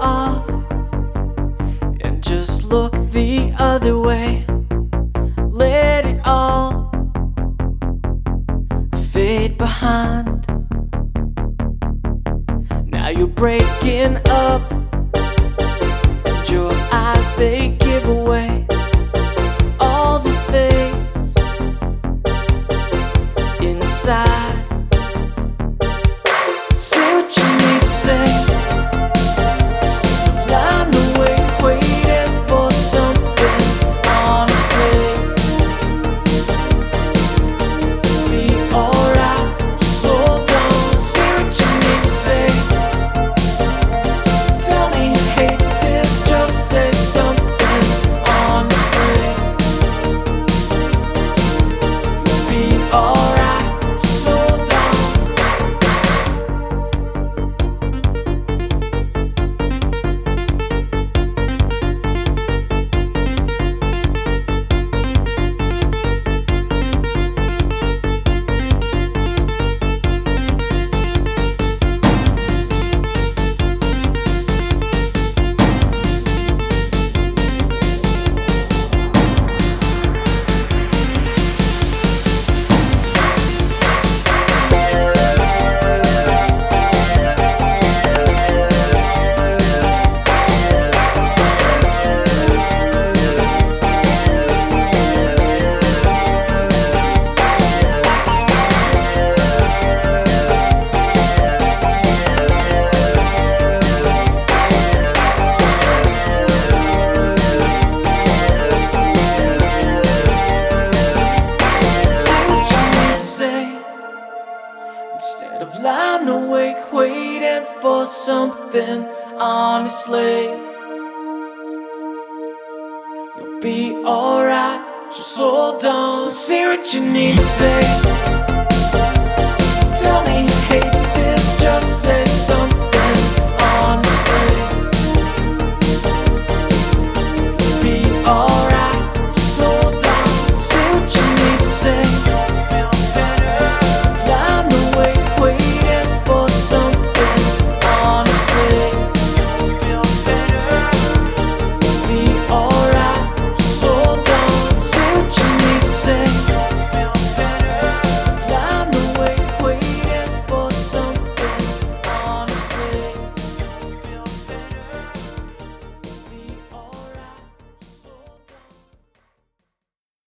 off and just look the other way. Let it all fade behind. Now you're breaking up, and your eyes they give away all the things inside. Of lying awake waiting for something, honestly. You'll be alright, just hold on. see what you need to say.